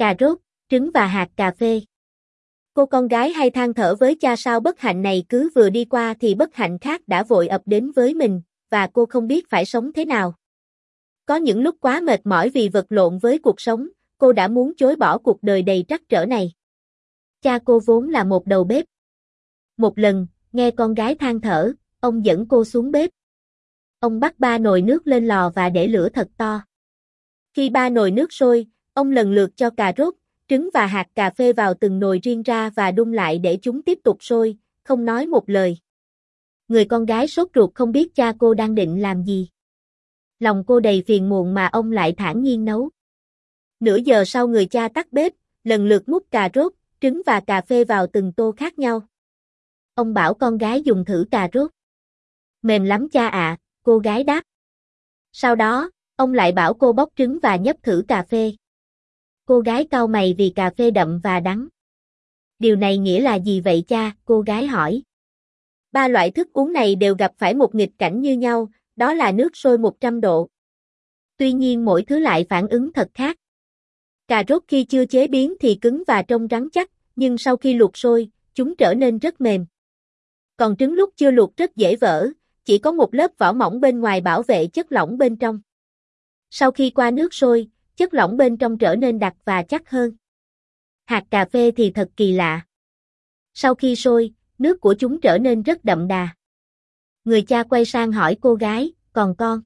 Cà rốt, trứng và hạt cà phê. Cô con gái hay than thở với cha sao bất hạnh này cứ vừa đi qua thì bất hạnh khác đã vội ập đến với mình, và cô không biết phải sống thế nào. Có những lúc quá mệt mỏi vì vật lộn với cuộc sống, cô đã muốn chối bỏ cuộc đời đầy trắc trở này. Cha cô vốn là một đầu bếp. Một lần, nghe con gái than thở, ông dẫn cô xuống bếp. Ông bắt ba nồi nước lên lò và để lửa thật to. Khi ba nồi nước sôi, ông lần lượt cho cà rốt, trứng và hạt cà phê vào từng nồi riêng ra và đun lại để chúng tiếp tục sôi, không nói một lời. Người con gái sốt ruột không biết cha cô đang định làm gì. Lòng cô đầy phiền muộn mà ông lại thản nhiên nấu. Nửa giờ sau người cha tắt bếp, lần lượt múc cà rốt, trứng và cà phê vào từng tô khác nhau. Ông bảo con gái dùng thử cà rốt. Mềm lắm cha ạ, cô gái đáp. Sau đó, ông lại bảo cô bóc trứng và nhấp thử cà phê. Cô gái cau mày vì cà phê đậm và đắng. Điều này nghĩa là gì vậy cha? Cô gái hỏi. Ba loại thức uống này đều gặp phải một nghịch cảnh như nhau, đó là nước sôi 100 độ. Tuy nhiên mỗi thứ lại phản ứng thật khác. Cà rốt khi chưa chế biến thì cứng và trông rắn chắc, nhưng sau khi luộc sôi, chúng trở nên rất mềm. Còn trứng lúc chưa luộc rất dễ vỡ, chỉ có một lớp vỏ mỏng bên ngoài bảo vệ chất lỏng bên trong. Sau khi qua nước sôi, chất lỏng bên trong trở nên đặc và chắc hơn. Hạt cà phê thì thật kỳ lạ. Sau khi sôi, nước của chúng trở nên rất đậm đà. Người cha quay sang hỏi cô gái, còn con?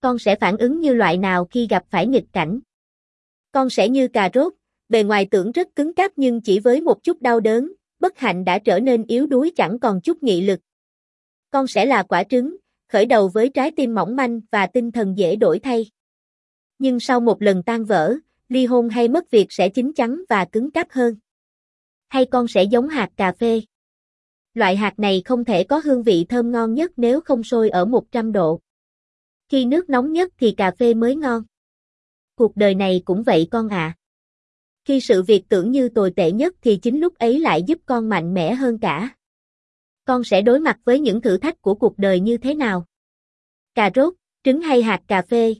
Con sẽ phản ứng như loại nào khi gặp phải nghịch cảnh? Con sẽ như cà rốt, bề ngoài tưởng rất cứng cáp nhưng chỉ với một chút đau đớn, bất hạnh đã trở nên yếu đuối chẳng còn chút nghị lực. Con sẽ là quả trứng, khởi đầu với trái tim mỏng manh và tinh thần dễ đổi thay. Nhưng sau một lần tan vỡ, ly hôn hay mất việc sẽ chín chắn và cứng cáp hơn. Hay con sẽ giống hạt cà phê. Loại hạt này không thể có hương vị thơm ngon nhất nếu không sôi ở 100 độ. Khi nước nóng nhất thì cà phê mới ngon. Cuộc đời này cũng vậy con ạ. À. Khi sự việc tưởng như tồi tệ nhất thì chính lúc ấy lại giúp con mạnh mẽ hơn cả. Con sẽ đối mặt với những thử thách của cuộc đời như thế nào? Cà rốt, trứng hay hạt cà phê,